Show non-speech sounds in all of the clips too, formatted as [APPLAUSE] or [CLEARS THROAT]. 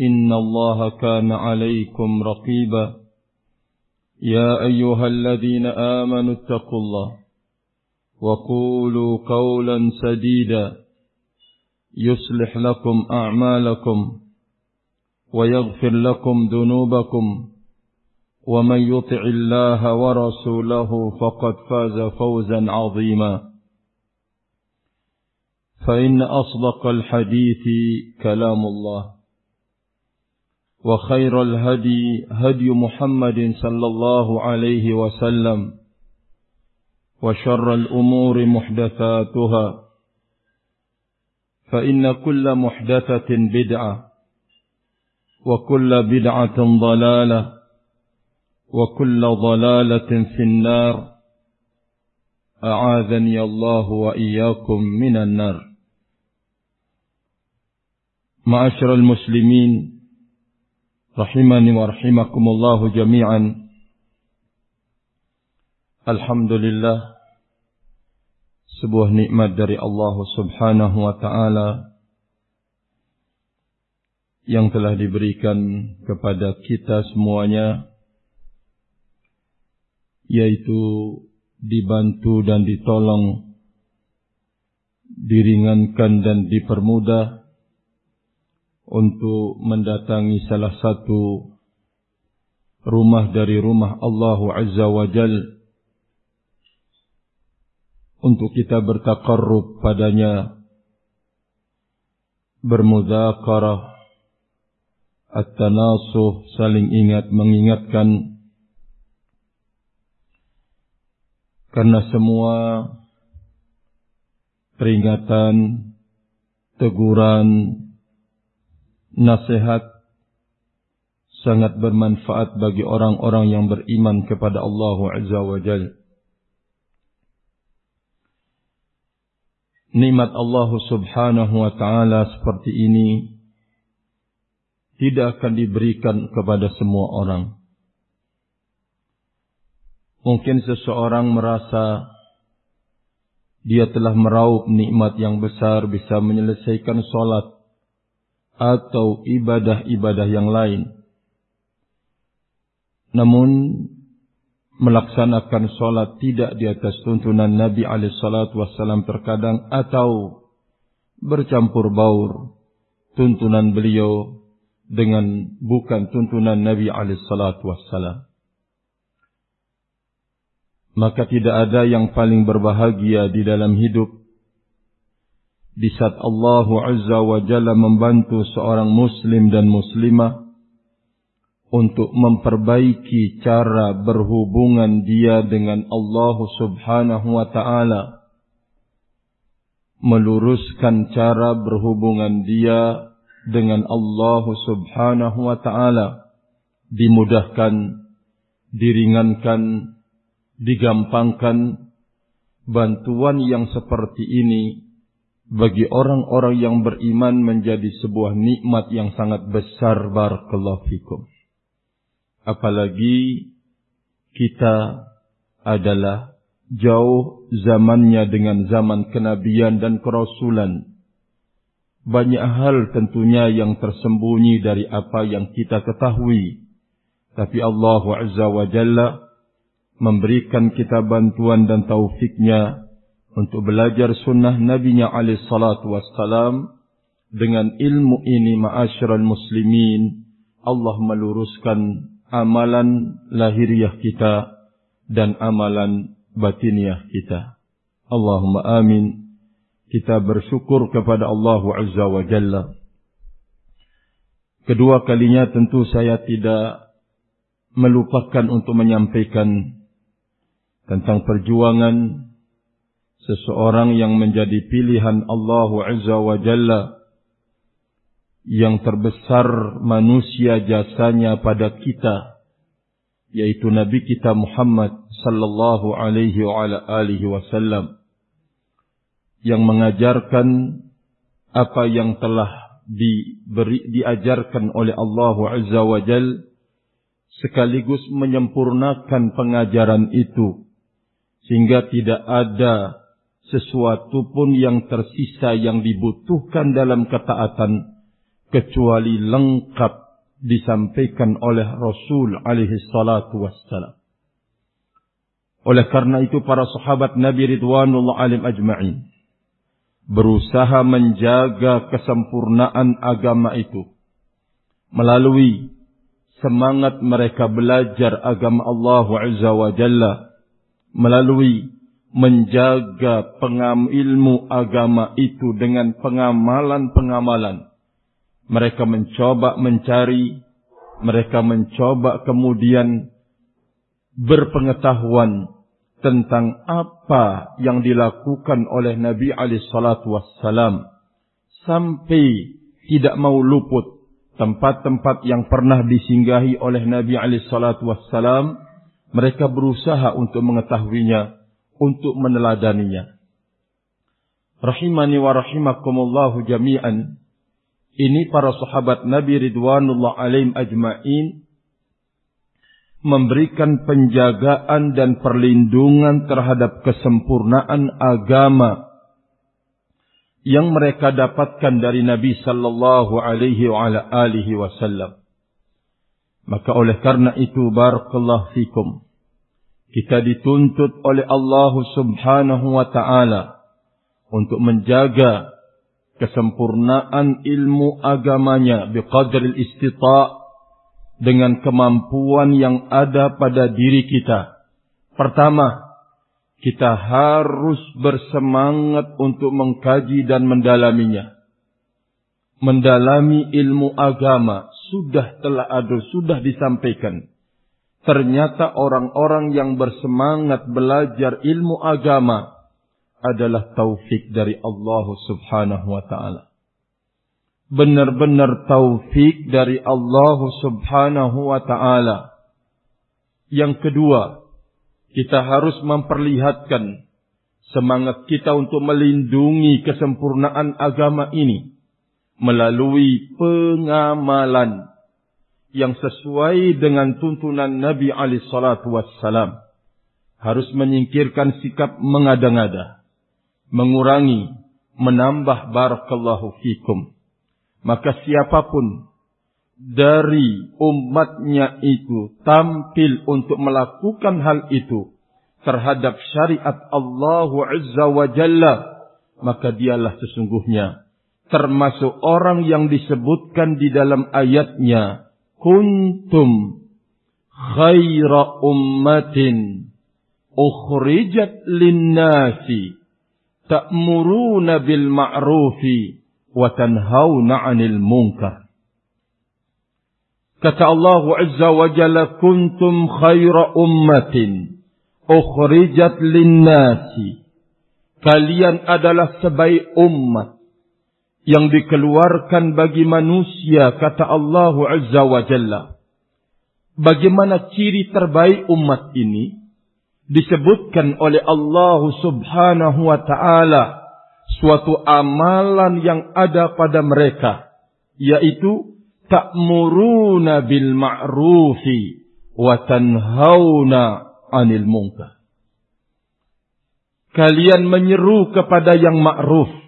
إن الله كان عليكم رقيبا. يا أيها الذين آمنوا اتقوا الله وقولوا قولا سديدا. يصلح لكم أعمالكم ويغفر لكم ذنوبكم. ومن يطع الله ورسوله فقد فاز فوزا عظيما. فإن أصدق الحديث كلام الله. وخير الهدي هدي محمد صلى الله عليه وسلم وشر الأمور محدثاتها فإن كل محدثة بدعة وكل بدعة ضلالة وكل ضلالة في النار أعاذني الله وإياكم من النار. معاشر المسلمين rahimani wa rahimakumullahu jami'an. Alhamdulillah sebuah nikmat dari Allah Subhanahu wa taala yang telah diberikan kepada kita semuanya yaitu dibantu dan ditolong diringankan dan dipermudah untuk mendatangi salah satu rumah dari rumah Allah Azza wa Jalla untuk kita bertakarrub padanya bermuzakarah at-tanasuh saling ingat mengingatkan. Karena semua peringatan teguran nasihat sangat bermanfaat bagi orang-orang yang beriman kepada Allah Azza wa Jalla nikmat Allah Subhanahu wa taala seperti ini tidak akan diberikan kepada semua orang. Mungkin seseorang merasa dia telah meraup nikmat yang besar bisa menyelesaikan solat atau ibadah-ibadah yang lain. Namun melaksanakan sholat tidak di atas tuntunan Nabi alaihissalam terkadang atau bercampur baur tuntunan beliau dengan bukan tuntunan Nabi alaihissalam. Maka tidak ada yang paling berbahagia di dalam hidup di saat Allah Azza wa Jalla membantu seorang muslim dan muslimah untuk memperbaiki cara berhubungan dia dengan Allah Subhanahu wa taala meluruskan cara berhubungan dia dengan Allah Subhanahu wa taala dimudahkan diringankan digampangkan bantuan yang seperti ini bagi orang-orang yang beriman menjadi sebuah nikmat yang sangat besar barakallahu fikum Apalagi kita adalah jauh zamannya dengan zaman kenabian dan kerasulan. Banyak hal tentunya yang tersembunyi dari apa yang kita ketahui. Tapi Allah Azza wa Jalla memberikan kita bantuan dan taufiknya untuk belajar sunnah Nabi-Nya alaihi salatu wassalam. Dengan ilmu ini ma'asyiral muslimin Allah meluruskan amalan lahiriah kita dan amalan batiniah kita. Allahumma amin. Kita bersyukur kepada Allah Azza wa Jalla. Kedua kalinya tentu saya tidak melupakan untuk menyampaikan tentang perjuangan seseorang yang menjadi pilihan Allah Azza wa Jalla yang terbesar manusia jasanya pada kita yaitu Nabi kita Muhammad sallallahu alaihi wa alihi wasallam yang mengajarkan apa yang telah diberi diajarkan oleh Allah Azza wa Jal sekaligus menyempurnakan pengajaran itu sehingga tidak ada sesuatu pun yang tersisa yang dibutuhkan dalam ketaatan kecuali lengkap disampaikan oleh Rasul alaihi salatu wassalam. Oleh karena itu para sahabat Nabi Ridwanullah alim ajma'in berusaha menjaga kesempurnaan agama itu melalui semangat mereka belajar agama Allah Azza wa Jalla melalui menjaga pengam ilmu agama itu dengan pengamalan-pengamalan. Mereka mencoba mencari, mereka mencoba kemudian berpengetahuan tentang apa yang dilakukan oleh Nabi alaihi salatu wassalam sampai tidak mau luput tempat-tempat yang pernah disinggahi oleh Nabi alaihi salatu wassalam mereka berusaha untuk mengetahuinya untuk meneladaninya. Rahimani wa rahimakumullahu jami'an. Ini para sahabat Nabi Ridwanullah alaihim ajma'in memberikan penjagaan dan perlindungan terhadap kesempurnaan agama yang mereka dapatkan dari Nabi sallallahu alaihi wa ala alihi wasallam. Maka oleh karena itu barakallahu fikum kita dituntut oleh Allah Subhanahu wa taala untuk menjaga kesempurnaan ilmu agamanya biqadril istita' dengan kemampuan yang ada pada diri kita. Pertama, kita harus bersemangat untuk mengkaji dan mendalaminya. Mendalami ilmu agama sudah telah ada, sudah disampaikan Ternyata orang-orang yang bersemangat belajar ilmu agama adalah taufik dari Allah Subhanahu wa taala. Benar-benar taufik dari Allah Subhanahu wa taala. Yang kedua, kita harus memperlihatkan semangat kita untuk melindungi kesempurnaan agama ini melalui pengamalan yang sesuai dengan tuntunan Nabi Ali Shallallahu Wasallam harus menyingkirkan sikap mengada-ngada, mengurangi, menambah barakallahu fikum. Maka siapa pun dari umatnya itu tampil untuk melakukan hal itu terhadap syariat Allah Azza wa Jalla, maka dialah sesungguhnya termasuk orang yang disebutkan di dalam ayatnya kuntum khaira ummatin ukhrijat linnasi ta'muruna bil ma'rufi wa tanhauna 'anil munkar Kata Allah Azza wa Jalla kuntum khaira ummatin ukhrijat linnasi. Kalian adalah sebaik umat yang dikeluarkan bagi manusia kata Allah Azza wa Jalla. Bagaimana ciri terbaik umat ini disebutkan oleh Allah Subhanahu wa taala suatu amalan yang ada pada mereka yaitu ta'muruna bil ma'rufi wa tanhauna 'anil munkar. Kalian menyeru kepada yang ma'ruf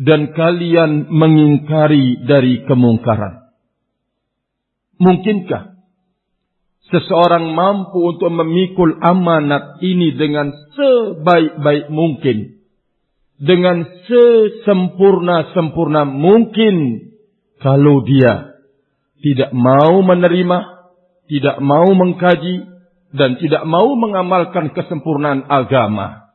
dan kalian mengingkari dari kemungkaran. Mungkinkah seseorang mampu untuk memikul amanat ini dengan sebaik-baik mungkin? Dengan sesempurna-sempurna mungkin kalau dia tidak mau menerima, tidak mau mengkaji, dan tidak mau mengamalkan kesempurnaan agama.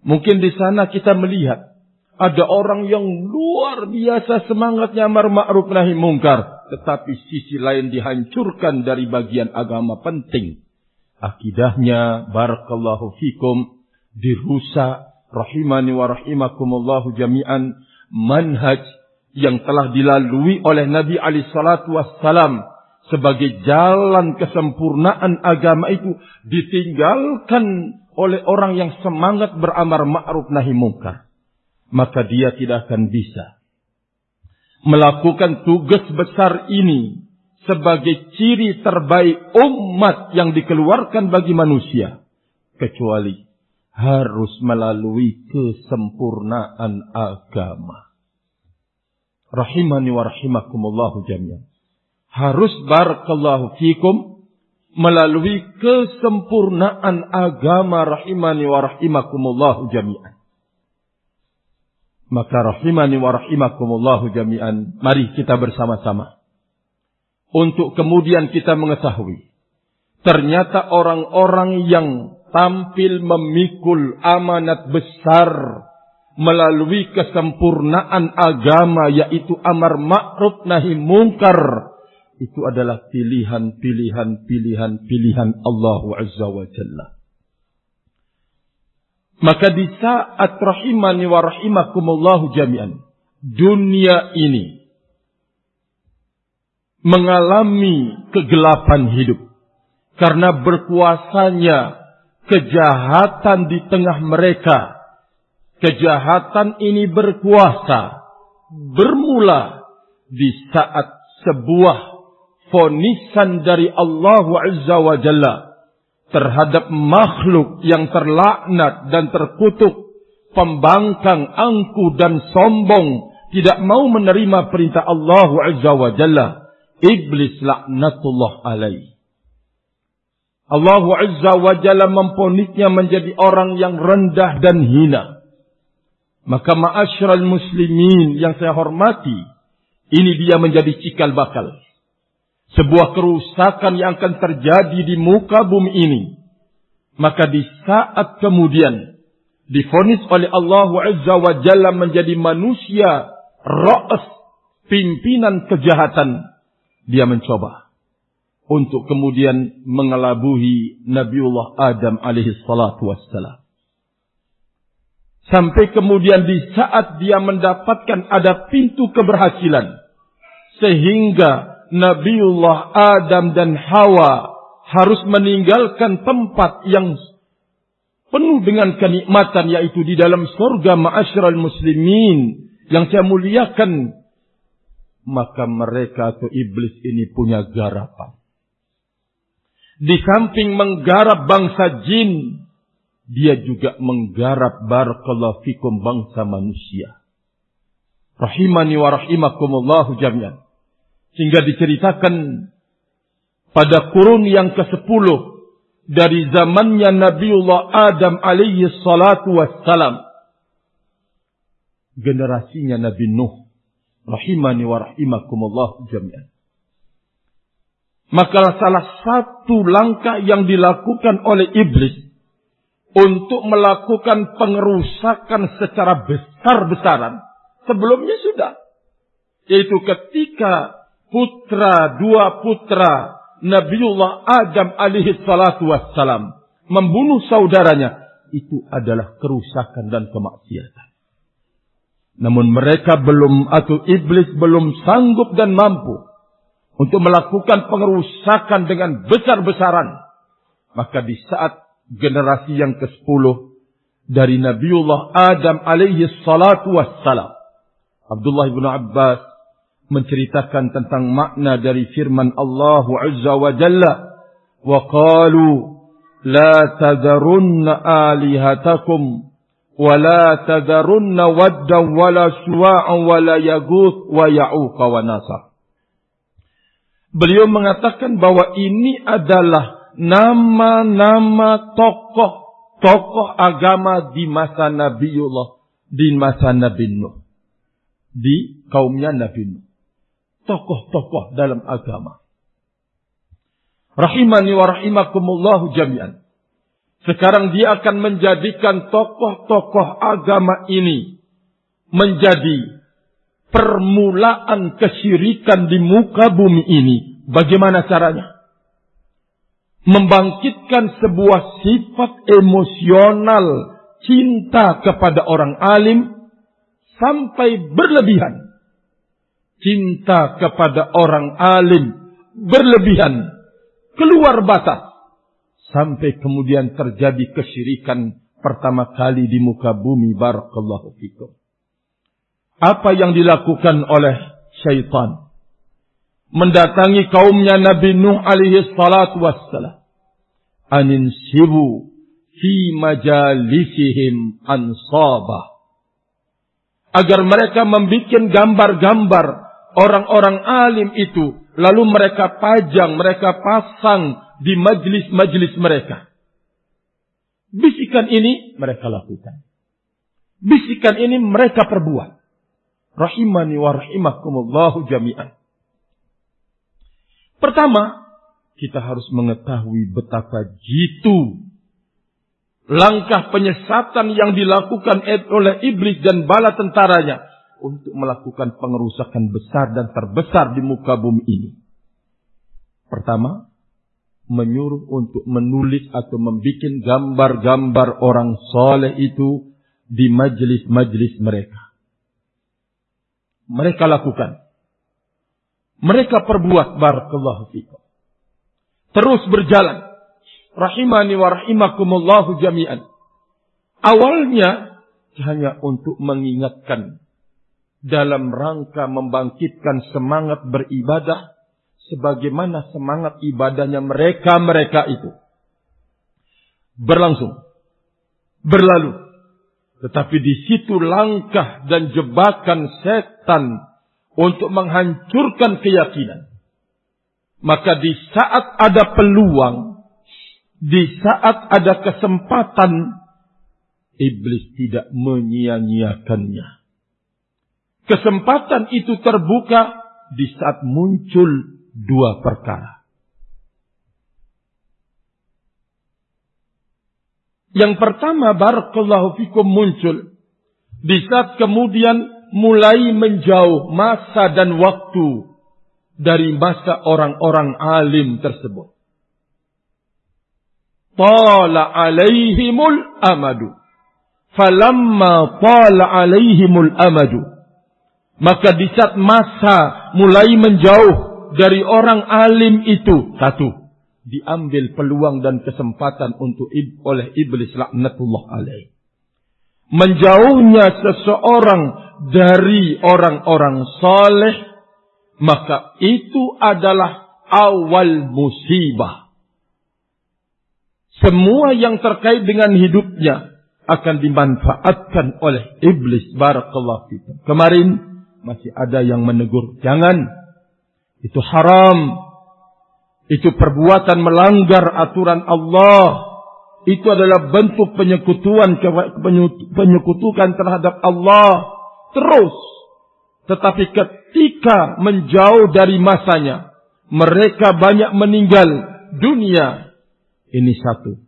Mungkin di sana kita melihat ada orang yang luar biasa semangatnya amar ma'ruf nahi mungkar. Tetapi sisi lain dihancurkan dari bagian agama penting. Akidahnya, barakallahu fikum, dirusak, rahimani wa rahimakumullahu jami'an, manhaj yang telah dilalui oleh Nabi Ali Shallallahu Wasallam sebagai jalan kesempurnaan agama itu ditinggalkan oleh orang yang semangat beramar ma'ruf nahi mungkar, maka dia tidak akan bisa melakukan tugas besar ini sebagai ciri terbaik umat yang dikeluarkan bagi manusia kecuali harus melalui kesempurnaan agama. Rahimani wa rahimakumullahu jami'an. Harus barakallahu fikum melalui kesempurnaan agama rahimani wa rahimakumullahu jami'an. Maka rahimani wa rahimakumullahu jami'an. Mari kita bersama-sama. Untuk kemudian kita mengetahui. Ternyata orang-orang yang tampil memikul amanat besar melalui kesempurnaan agama yaitu amar ma'ruf nahi mungkar itu adalah pilihan-pilihan pilihan-pilihan Allah Azza wa Jalla. Maka di saat rahimani wa rahimakumullahu jami'an dunia ini mengalami kegelapan hidup karena berkuasanya kejahatan di tengah mereka. Kejahatan ini berkuasa bermula di saat sebuah fonisan dari Allah Azza wa Jalla terhadap makhluk yang terlaknat dan terkutuk, pembangkang, angku dan sombong, tidak mau menerima perintah Allah Azza wa Jalla. Iblis laknatullah alaih. Allah Azza wa Jalla memponisnya menjadi orang yang rendah dan hina. Maka ma'asyiral muslimin yang saya hormati, ini dia menjadi cikal bakal. Sebuah kerusakan yang akan terjadi di muka bumi ini. Maka di saat kemudian difonis oleh Allah Azza wa Jalla menjadi manusia ra'as pimpinan kejahatan, dia mencoba untuk kemudian mengelabuhi Nabiullah Adam alaihi salatu wassalam. Sampai kemudian di saat dia mendapatkan ada pintu keberhasilan. Sehingga Nabiullah Adam dan Hawa harus meninggalkan tempat yang penuh dengan kenikmatan yaitu di dalam surga ma'asyiral muslimin yang saya muliakan maka mereka atau iblis ini punya garapan di samping menggarap bangsa jin, dia juga menggarap barakallahu fikum bangsa manusia. Rahimani wa rahimakumullahu jami'an. Sehingga diceritakan pada kurun yang ke-10 dari zamannya Nabiullah Adam alaihi salatu wassalam. Generasinya Nabi Nuh. Rahimani wa rahimakumullahu jami'an. Maka salah satu langkah yang dilakukan oleh iblis untuk melakukan pengerusakan secara besar-besaran sebelumnya sudah. Yaitu ketika putra, dua putra Nabiullah Adam alaihi salatu wassalam membunuh saudaranya. Itu adalah kerusakan dan kemaksiatan. Namun mereka belum atau iblis belum sanggup dan mampu untuk melakukan pengerusakan dengan besar-besaran. Maka di saat generasi yang ke-10 dari Nabiullah Adam alaihi salatu wassalam. Abdullah bin Abbas menceritakan tentang makna dari firman Allah Azza wa Jalla. Wa qalu la tadarunna alihatakum wa la tadarunna waddan wa suwa'an yaguth wa wa. Beliau mengatakan bahwa ini adalah nama-nama tokoh-tokoh agama di masa Nabiullah, di masa Nabi Nuh. Di kaumnya Nabi Nuh. Tokoh-tokoh dalam agama. Rahimani wa rahimakumullahu jami'an. Sekarang dia akan menjadikan tokoh-tokoh agama ini menjadi permulaan kesyirikan di muka bumi ini. Bagaimana caranya? Membangkitkan sebuah sifat emosional cinta kepada orang alim sampai berlebihan. Cinta kepada orang alim berlebihan, keluar batas. Sampai kemudian terjadi kesyirikan pertama kali di muka bumi. Barakallahu fikum. Apa yang dilakukan oleh syaitan? Mendatangi kaumnya Nabi Nuh alaihi salatu wassalam. Anin sibu fi majalisihim ansabah. Agar mereka membuat gambar-gambar orang-orang alim itu. Lalu mereka pajang, mereka pasang di majlis-majlis mereka. Bisikan ini mereka lakukan. Bisikan ini mereka perbuat. Rahimani wa rahimakumullahu jami'an. Pertama, kita harus mengetahui betapa jitu langkah penyesatan yang dilakukan oleh iblis dan bala tentaranya untuk melakukan pengerusakan besar dan terbesar di muka bumi ini. Pertama, menyuruh untuk menulis atau membuat gambar-gambar orang soleh itu di majelis-majelis mereka. Mereka lakukan. Mereka perbuat barakallahu fikum. Terus berjalan. Rahimani wa rahimakumullahu jami'an. Awalnya hanya untuk mengingatkan dalam rangka membangkitkan semangat beribadah sebagaimana semangat ibadahnya mereka-mereka itu. Berlangsung. Berlalu. Tetapi di situ langkah dan jebakan setan untuk menghancurkan keyakinan. Maka di saat ada peluang, di saat ada kesempatan, iblis tidak menyia-nyiakannya. Kesempatan itu terbuka di saat muncul dua perkara. Yang pertama barakallahu fikum muncul di saat kemudian mulai menjauh masa dan waktu dari masa orang-orang alim tersebut. Tala alaihimul amadu. Falamma tala alaihimul amadu. Maka di saat masa mulai menjauh dari orang alim itu satu diambil peluang dan kesempatan untuk ib, oleh iblis laknatullah alaih. Menjauhnya seseorang dari orang-orang saleh maka itu adalah awal musibah. Semua yang terkait dengan hidupnya akan dimanfaatkan oleh iblis barakallahu fikum. Kemarin masih ada yang menegur, jangan itu haram. Itu perbuatan melanggar aturan Allah. Itu adalah bentuk penyekutuan penyekutukan terhadap Allah. Terus. Tetapi ketika menjauh dari masanya. Mereka banyak meninggal dunia. Ini satu.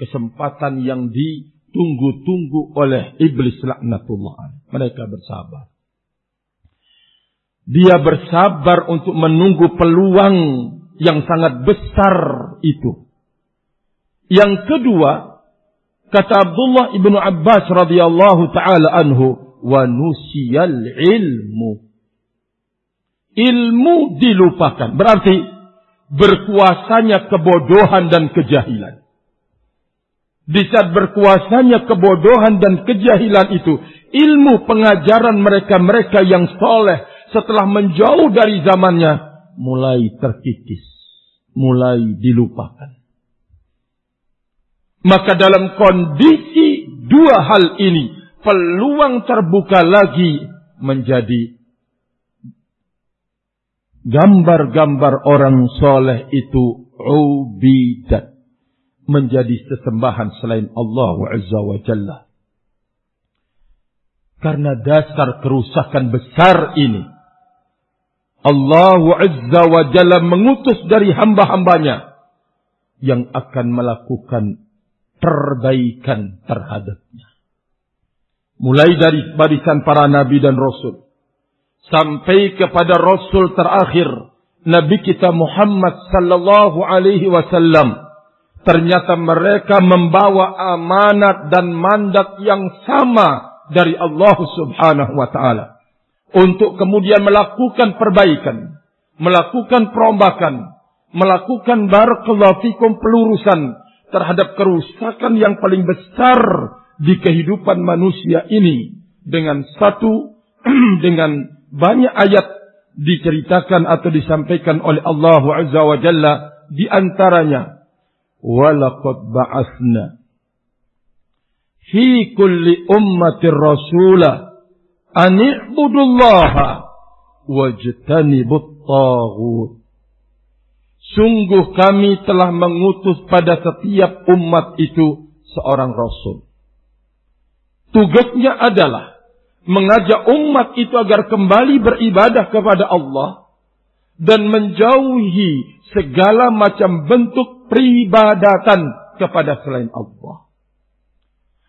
Kesempatan yang ditunggu-tunggu oleh iblis laknatullah. Mereka bersabar. Dia bersabar untuk menunggu peluang yang sangat besar itu. Yang kedua, kata Abdullah ibnu Abbas radhiyallahu taala anhu, wa nusiyal ilmu. Ilmu dilupakan. Berarti berkuasanya kebodohan dan kejahilan. Di saat berkuasanya kebodohan dan kejahilan itu, ilmu pengajaran mereka-mereka yang soleh, setelah menjauh dari zamannya mulai terkikis, mulai dilupakan. Maka dalam kondisi dua hal ini, peluang terbuka lagi menjadi gambar-gambar orang soleh itu ubidat. Menjadi sesembahan selain Allah Azza wa Jalla. Karena dasar kerusakan besar ini Allah Azza wa Jalla mengutus dari hamba-hambanya yang akan melakukan perbaikan terhadapnya. Mulai dari barisan para nabi dan rasul sampai kepada rasul terakhir nabi kita Muhammad sallallahu alaihi wasallam ternyata mereka membawa amanat dan mandat yang sama dari Allah Subhanahu wa taala untuk kemudian melakukan perbaikan, melakukan perombakan, melakukan barakallahu pelurusan terhadap kerusakan yang paling besar di kehidupan manusia ini dengan satu [CLEARS THROAT] dengan banyak ayat diceritakan atau disampaikan oleh Allah Azza wa Jalla di antaranya walaqad ba'athna fi kulli ummatir rasula an i'budullaha wajtanibut taghut Sungguh kami telah mengutus pada setiap umat itu seorang rasul. Tugasnya adalah mengajak umat itu agar kembali beribadah kepada Allah dan menjauhi segala macam bentuk peribadatan kepada selain Allah.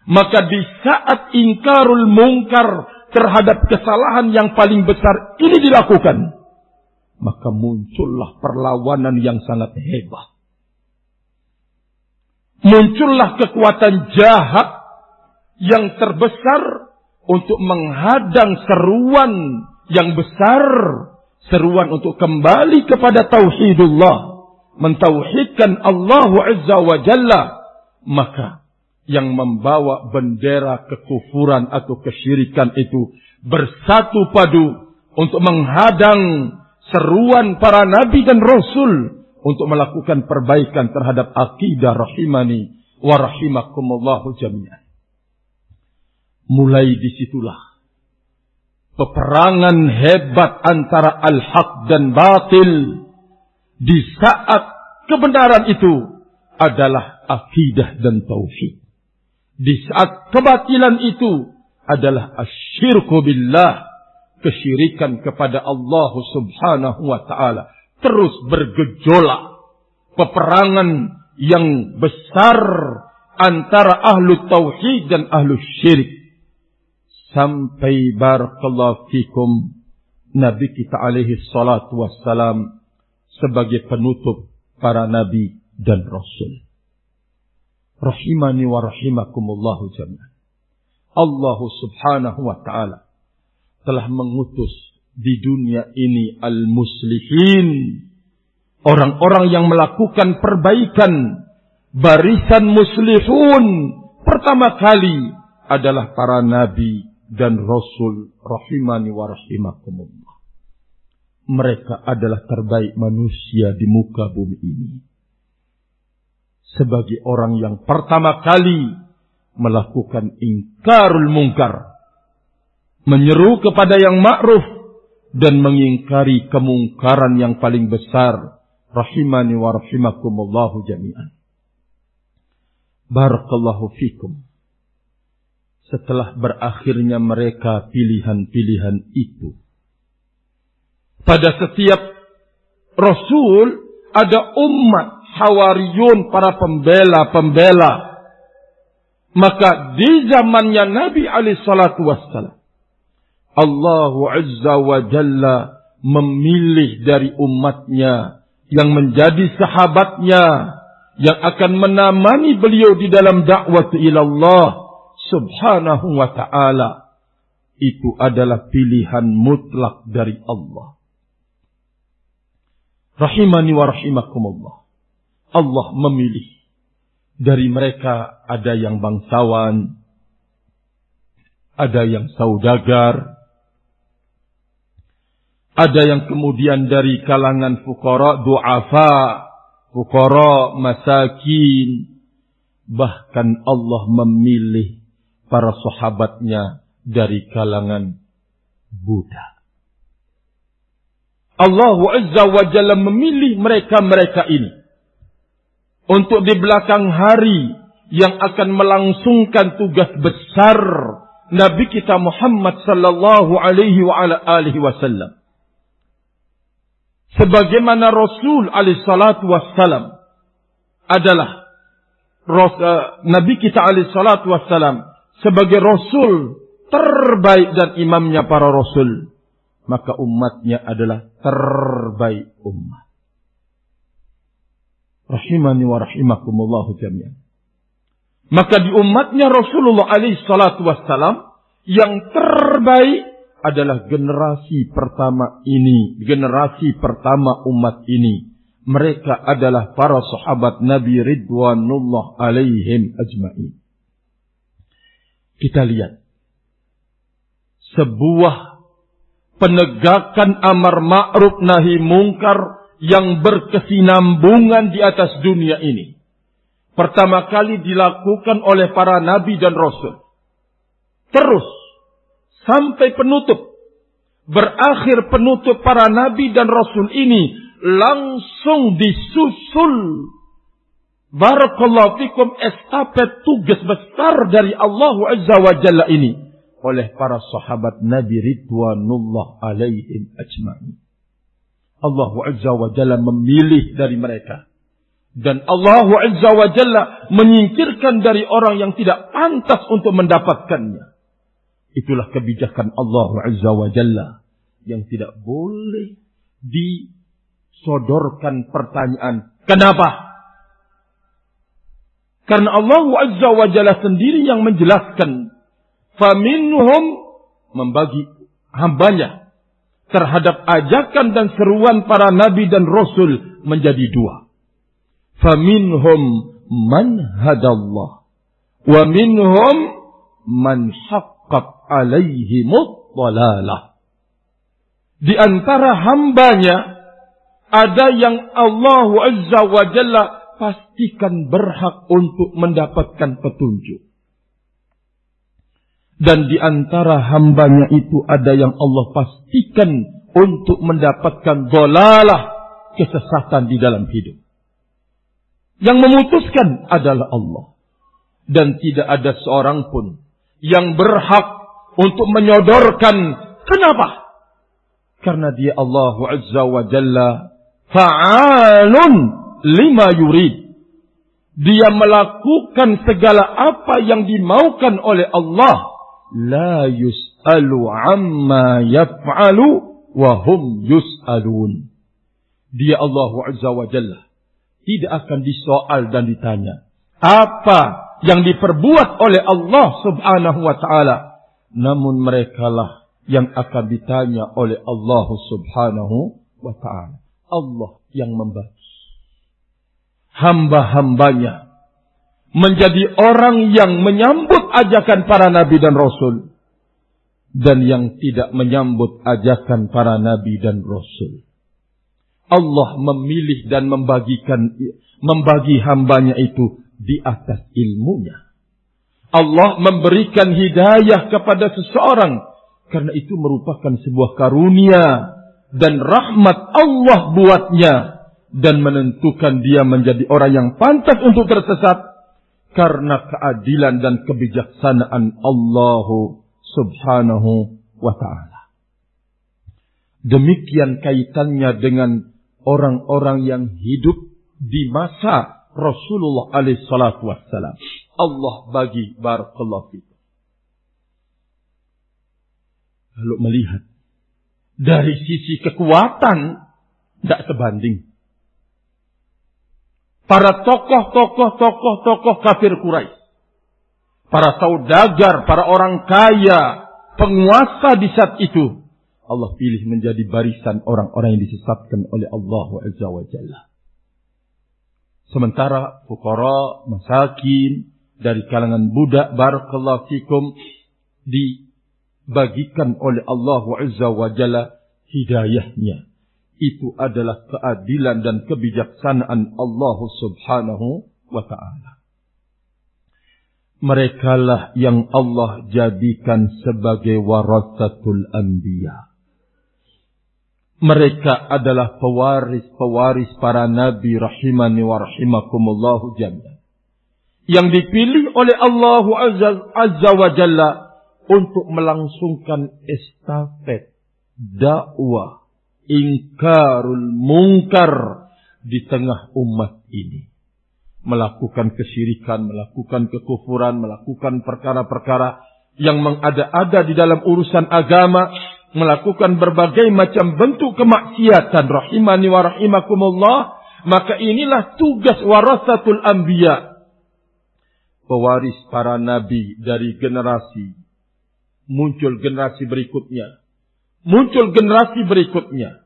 Maka di saat ingkarul mungkar terhadap kesalahan yang paling besar ini dilakukan. Maka muncullah perlawanan yang sangat hebat. Muncullah kekuatan jahat yang terbesar untuk menghadang seruan yang besar. Seruan untuk kembali kepada Tauhidullah. Mentauhidkan Allah Azza wa Jalla. Maka yang membawa bendera kekufuran atau kesyirikan itu bersatu padu untuk menghadang seruan para nabi dan rasul untuk melakukan perbaikan terhadap akidah rahimani wa rahimakumullahu jami'an. Mulai di situlah peperangan hebat antara al-haq dan batil di saat kebenaran itu adalah akidah dan tauhid. Di saat kebatilan itu adalah asyirku billah. Kesyirikan kepada Allah subhanahu wa ta'ala. Terus bergejolak. Peperangan yang besar antara ahlu tauhid dan ahlu syirik. Sampai barakallahu fikum Nabi kita alaihi salatu wassalam sebagai penutup para nabi dan rasul rahimani wa rahimakumullahu jami'an. Allah subhanahu wa ta'ala telah mengutus di dunia ini al-muslihin. Orang-orang yang melakukan perbaikan. Barisan muslihun. Pertama kali adalah para nabi dan rasul rahimani wa rahimakumullah. Mereka adalah terbaik manusia di muka bumi ini sebagai orang yang pertama kali melakukan ingkarul mungkar. Menyeru kepada yang ma'ruf dan mengingkari kemungkaran yang paling besar. Rahimani wa rahimakumullahu jami'an. Barakallahu fikum. Setelah berakhirnya mereka pilihan-pilihan itu. Pada setiap Rasul ada umat Hawariyun, para pembela-pembela. Maka di zamannya Nabi Ali Shallallahu Wasallam, Allah Azza wa Jalla memilih dari umatnya yang menjadi sahabatnya yang akan menemani beliau di dalam dakwah ilallah subhanahu wa ta'ala. Itu adalah pilihan mutlak dari Allah. Rahimani wa rahimakumullah. Allah memilih. Dari mereka ada yang bangsawan, ada yang saudagar, ada yang kemudian dari kalangan fukara du'afa, fukara masakin. Bahkan Allah memilih para sahabatnya dari kalangan Buddha. Allah Azza wa Jalla memilih mereka-mereka ini untuk di belakang hari yang akan melangsungkan tugas besar Nabi kita Muhammad sallallahu alaihi wa ala alihi wasallam. Sebagaimana Rasul alaihi salatu adalah eh, Nabi kita alaihi salatu sebagai Rasul terbaik dan imamnya para Rasul. Maka umatnya adalah terbaik umat rahimani wa rahimakumullahu jami'an. Maka di umatnya Rasulullah alaihi salatu wassalam yang terbaik adalah generasi pertama ini, generasi pertama umat ini. Mereka adalah para sahabat Nabi Ridwanullah alaihim ajma'in. Kita lihat. Sebuah penegakan amar ma'ruf nahi mungkar yang berkesinambungan di atas dunia ini. Pertama kali dilakukan oleh para nabi dan rasul. Terus sampai penutup. Berakhir penutup para nabi dan rasul ini langsung disusul. Barakallahu fikum estafet tugas besar dari Allah Azza wa Jalla ini oleh para sahabat Nabi Ridwanullah alaihim ajma'in. Allah Azza wa Jalla memilih dari mereka. Dan Allah Azza wa Jalla menyingkirkan dari orang yang tidak pantas untuk mendapatkannya. Itulah kebijakan Allah Azza wa Jalla yang tidak boleh disodorkan pertanyaan. Kenapa? Karena Allah Azza wa Jalla sendiri yang menjelaskan. Faminhum membagi hambanya terhadap ajakan dan seruan para nabi dan rasul menjadi dua. Faminhum man hadallah. Wa minhum man haq haqqat alaihi dhalalah. Di antara hambanya ada yang Allah Azza wa Jalla pastikan berhak untuk mendapatkan petunjuk. Dan di antara hambanya itu ada yang Allah pastikan untuk mendapatkan dolalah kesesatan di dalam hidup. Yang memutuskan adalah Allah. Dan tidak ada seorang pun yang berhak untuk menyodorkan. Kenapa? Karena dia Allah Azza wa Jalla fa'alun lima yurid. Dia melakukan segala apa yang dimaukan oleh Allah. La yus'alu amma yaf'alu wa hum yus'alun. Dia Allah Azza wa Jalla. Tidak akan disoal dan ditanya. Apa yang diperbuat oleh Allah Subhanahu wa taala. Namun merekalah yang akan ditanya oleh Allah Subhanahu wa taala. Allah yang membagi hamba-hambanya menjadi orang yang menyambut ajakan para nabi dan rasul dan yang tidak menyambut ajakan para nabi dan rasul. Allah memilih dan membagikan membagi hambanya itu di atas ilmunya. Allah memberikan hidayah kepada seseorang karena itu merupakan sebuah karunia dan rahmat Allah buatnya dan menentukan dia menjadi orang yang pantas untuk tersesat karena keadilan dan kebijaksanaan Allah Subhanahu wa taala. Demikian kaitannya dengan orang-orang yang hidup di masa Rasulullah alaihi salatu wassalam. Allah bagi barakallahu fikum. Lalu melihat dari sisi kekuatan tidak sebanding. Para tokoh-tokoh tokoh-tokoh kafir Quraisy, para saudagar, para orang kaya, penguasa di saat itu, Allah pilih menjadi barisan orang-orang yang disesatkan oleh Allah Azza wa Jalla. Sementara fukara, masakin, dari kalangan budak, barakallahu fikum, dibagikan oleh Allah Azza wa Jalla hidayahnya. Itu adalah keadilan dan kebijaksanaan Allah subhanahu wa ta'ala. Merekalah yang Allah jadikan sebagai warasatul anbiya mereka adalah pewaris-pewaris para nabi rahimani wa rahimakumullahu jami'an. Yang dipilih oleh Allah Azza, Azza wa Jalla untuk melangsungkan estafet dakwah ingkarul mungkar di tengah umat ini. Melakukan kesyirikan, melakukan kekufuran, melakukan perkara-perkara yang mengada-ada di dalam urusan agama melakukan berbagai macam bentuk kemaksiatan rahimani wa rahimakumullah maka inilah tugas warasatul anbiya pewaris para nabi dari generasi muncul generasi berikutnya muncul generasi berikutnya.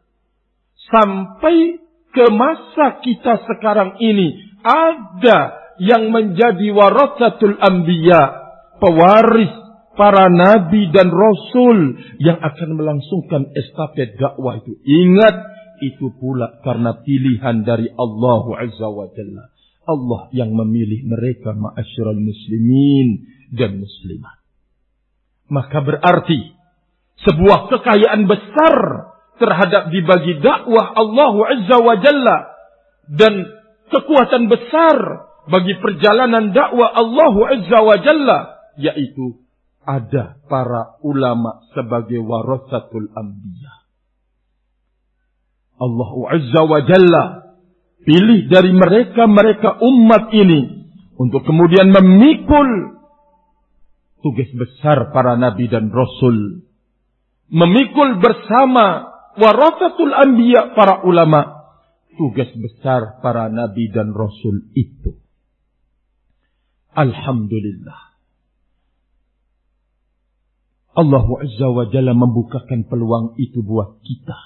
Sampai ke masa kita sekarang ini ada yang menjadi warasatul anbiya, pewaris para nabi dan rasul yang akan melangsungkan estafet dakwah itu. Ingat itu pula karena pilihan dari Allah Azza wa Jalla. Allah yang memilih mereka ma'asyiral muslimin dan muslimat. Maka berarti sebuah kekayaan besar terhadap dibagi dakwah Allah Azza wa Jalla dan kekuatan besar bagi perjalanan dakwah Allah Azza wa Jalla yaitu ada para ulama sebagai warasatul anbiya. Allah Azza wa Jalla pilih dari mereka-mereka umat ini untuk kemudian memikul tugas besar para nabi dan rasul. Memikul bersama warasatul anbiya para ulama tugas besar para nabi dan rasul itu. Alhamdulillah. Allah Azza wa Jalla membukakan peluang itu buat kita.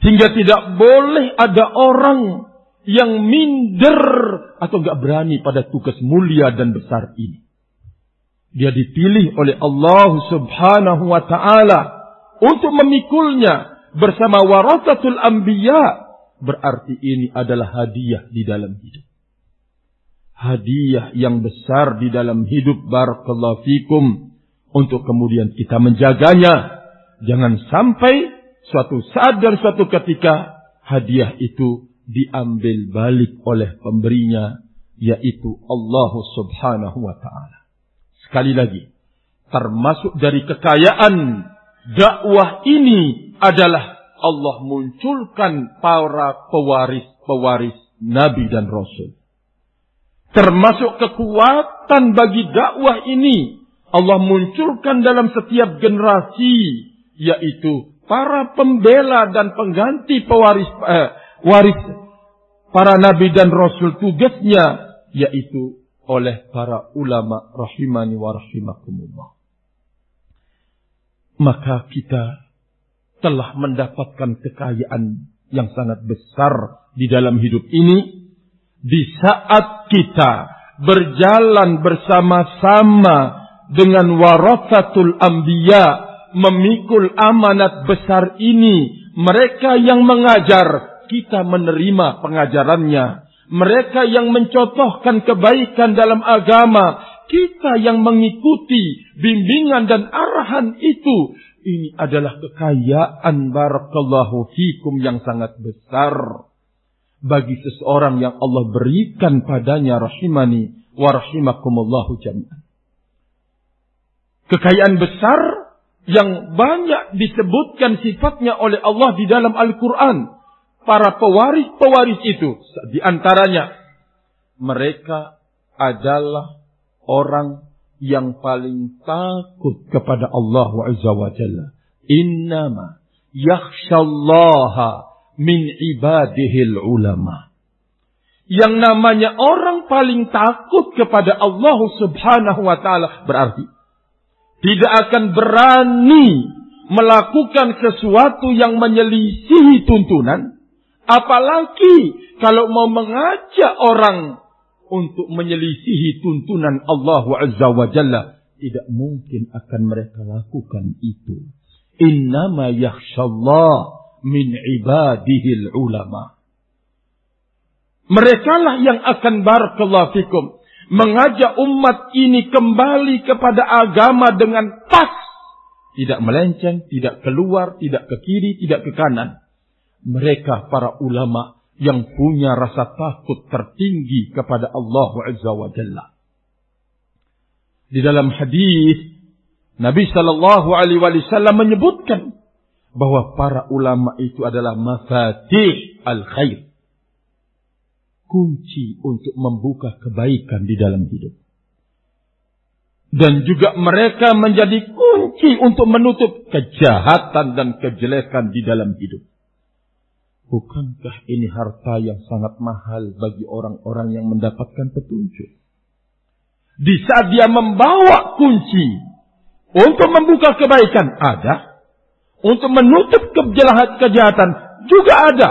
Sehingga tidak boleh ada orang yang minder atau nggak berani pada tugas mulia dan besar ini. Dia dipilih oleh Allah Subhanahu wa taala untuk memikulnya bersama warasatul anbiya. Berarti ini adalah hadiah di dalam hidup. Hadiah yang besar di dalam hidup barakallahu fikum untuk kemudian kita menjaganya. Jangan sampai suatu saat dan suatu ketika hadiah itu diambil balik oleh pemberinya yaitu Allah Subhanahu wa taala. Sekali lagi, termasuk dari kekayaan dakwah ini adalah Allah munculkan para pewaris-pewaris nabi dan rasul. Termasuk kekuatan bagi dakwah ini Allah munculkan dalam setiap generasi yaitu para pembela dan pengganti pewaris eh, waris para nabi dan rasul tugasnya yaitu oleh para ulama rahimani wa rahimakumullah. Maka kita telah mendapatkan kekayaan yang sangat besar di dalam hidup ini di saat kita berjalan bersama-sama dengan warasatul anbiya memikul amanat besar ini. Mereka yang mengajar, kita menerima pengajarannya. Mereka yang mencontohkan kebaikan dalam agama, kita yang mengikuti bimbingan dan arahan itu. Ini adalah kekayaan barakallahu fikum yang sangat besar. Bagi seseorang yang Allah berikan padanya rahimani wa rahimakumullahu jami'an kekayaan besar yang banyak disebutkan sifatnya oleh Allah di dalam Al-Quran. Para pewaris-pewaris itu, di antaranya, mereka adalah orang yang paling takut kepada Allah Azza wa Jalla. Innama yakhshallaha min ibadihil ulama. Yang namanya orang paling takut kepada Allah subhanahu wa ta'ala. Berarti tidak akan berani melakukan sesuatu yang menyelisihi tuntunan, apalagi kalau mau mengajak orang untuk menyelisihi tuntunan Allah Azza wa Jalla, tidak mungkin akan mereka lakukan itu. Innama yakhshallah min ibadihil ulama. Mereka lah yang akan barakallahu fikum mengajak umat ini kembali kepada agama dengan pas. Tidak melenceng, tidak keluar, tidak ke kiri, tidak ke kanan. Mereka para ulama yang punya rasa takut tertinggi kepada Allah Azza wa Jalla. Di dalam hadis Nabi Shallallahu Alaihi Wasallam menyebutkan bahwa para ulama itu adalah mafatih al khair kunci untuk membuka kebaikan di dalam hidup. Dan juga mereka menjadi kunci untuk menutup kejahatan dan kejelekan di dalam hidup. Bukankah ini harta yang sangat mahal bagi orang-orang yang mendapatkan petunjuk? Di saat dia membawa kunci, Untuk membuka kebaikan ada. Untuk menutup kejahatan juga ada.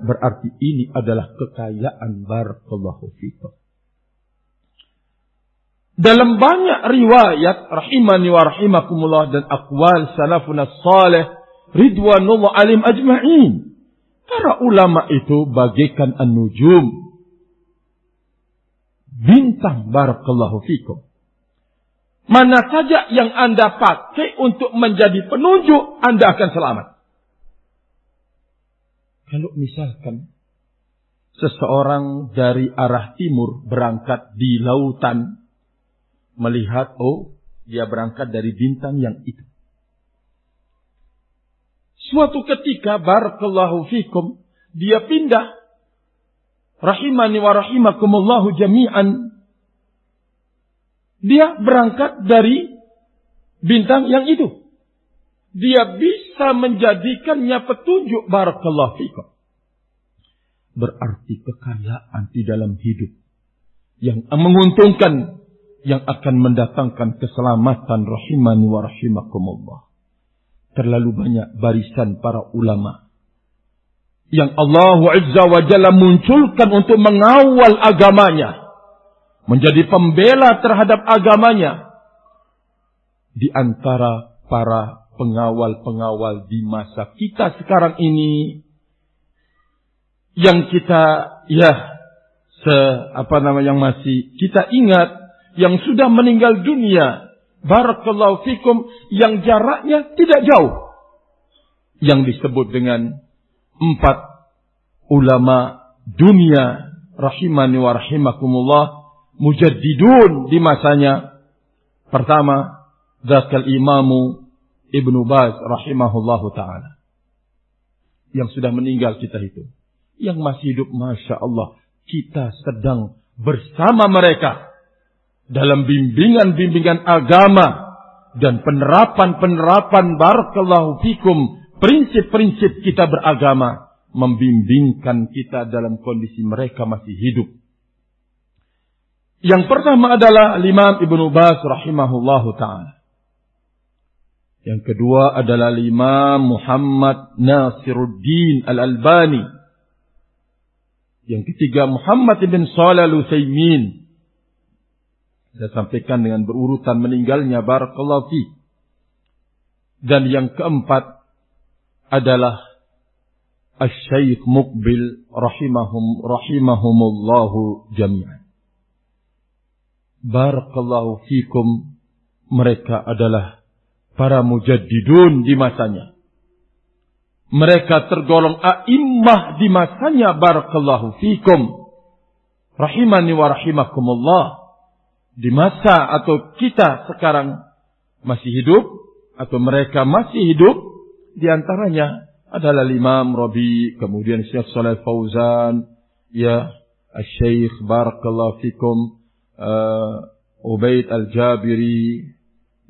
Berarti ini adalah kekayaan barakallahu fikum. Dalam banyak riwayat rahimani wa rahimakumullah dan akwal salafun salih ridwanullah alim ajma'in. Para ulama itu bagaikan an-nujum. Bintang barakallahu fikum. Mana saja yang Anda pakai untuk menjadi penunjuk, Anda akan selamat. Kalau misalkan seseorang dari arah timur berangkat di lautan, melihat, oh, dia berangkat dari bintang yang itu. Suatu ketika, barakallahu fikum, dia pindah. Rahimani wa rahimakumullahu jami'an dia berangkat dari bintang yang itu. Dia bisa menjadikannya petunjuk barakallahu fikum. Berarti kekayaan di dalam hidup yang menguntungkan yang akan mendatangkan keselamatan rahimani wa rahimakumullah. Terlalu banyak barisan para ulama. Yang Allah Azza wa Jalla munculkan untuk mengawal agamanya. Menjadi pembela terhadap agamanya. Di antara para pengawal-pengawal di masa kita sekarang ini yang kita ya se apa nama yang masih kita ingat yang sudah meninggal dunia barakallahu fikum yang jaraknya tidak jauh yang disebut dengan empat ulama dunia rahimani wa rahimakumullah mujaddidun di masanya. Pertama, Zakal Imamu Ibnu Baz rahimahullahu taala. Yang sudah meninggal kita itu. Yang masih hidup Masya Allah. Kita sedang bersama mereka. Dalam bimbingan-bimbingan agama. Dan penerapan-penerapan barakallahu fikum. Prinsip-prinsip kita beragama. Membimbingkan kita dalam kondisi mereka masih hidup yang pertama adalah Imam Ibnu Bas rahimahullahu taala. Yang kedua adalah Imam Muhammad Nasiruddin Al-Albani. Yang ketiga Muhammad ibn Shalih Al-Utsaimin. Saya sampaikan dengan berurutan meninggalnya barakallahu fi. Dan yang keempat adalah Asy-Syaikh Muqbil rahimahum rahimahumullahu jami'an. Barakallahu fikum. Mereka adalah para mujaddidun di masanya. Mereka tergolong a'immah di masanya. Barakallahu fikum. Rahimani wa rahimakumullah. Di masa atau kita sekarang masih hidup. Atau mereka masih hidup. Di antaranya adalah Imam Rabi. Kemudian Syekh Saleh Fauzan. Ya. Al-Syeikh Barakallahu fikum uh, Ubaid al-Jabiri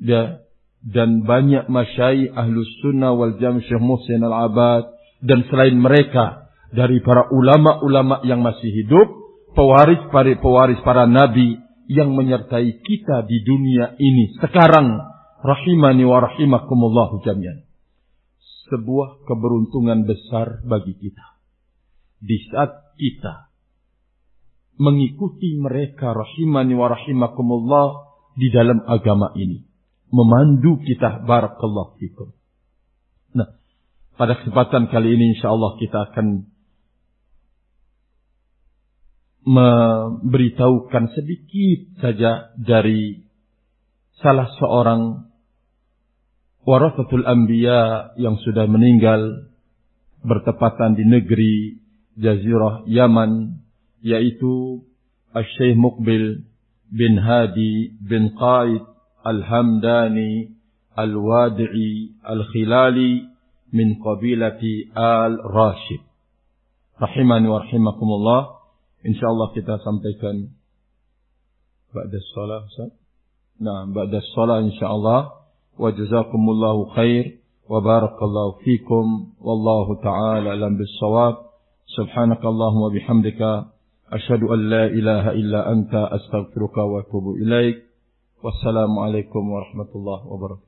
ya, dan banyak masyai ahlus sunnah wal jam Syekh Muhsin al-Abad dan selain mereka dari para ulama-ulama yang masih hidup pewaris para pewaris para nabi yang menyertai kita di dunia ini sekarang rahimani wa rahimakumullah jami'an sebuah keberuntungan besar bagi kita di saat kita mengikuti mereka rahimani wa rahimakumullah di dalam agama ini. Memandu kita barakallahu fikum. Nah, pada kesempatan kali ini insyaallah kita akan memberitahukan sedikit saja dari salah seorang warasatul anbiya yang sudah meninggal bertepatan di negeri Jazirah Yaman yaitu Syekh Muqbil bin Hadi bin Qaid Al-Hamdani Al-Wadi'i Al-Khilali min qabilati Al-Rashid. Rahimani wa rahimakumullah. Insyaallah kita sampaikan ba'da shalah Ustaz. Nah, ba'da shalah insyaallah. Wa jazakumullahu khair wa barakallahu fikum wallahu ta'ala alam bis-shawab. Subhanakallahumma bihamdika أشهد أن لا إله إلا أنت أستغفرك وأتوب إليك والسلام عليكم ورحمة الله وبركاته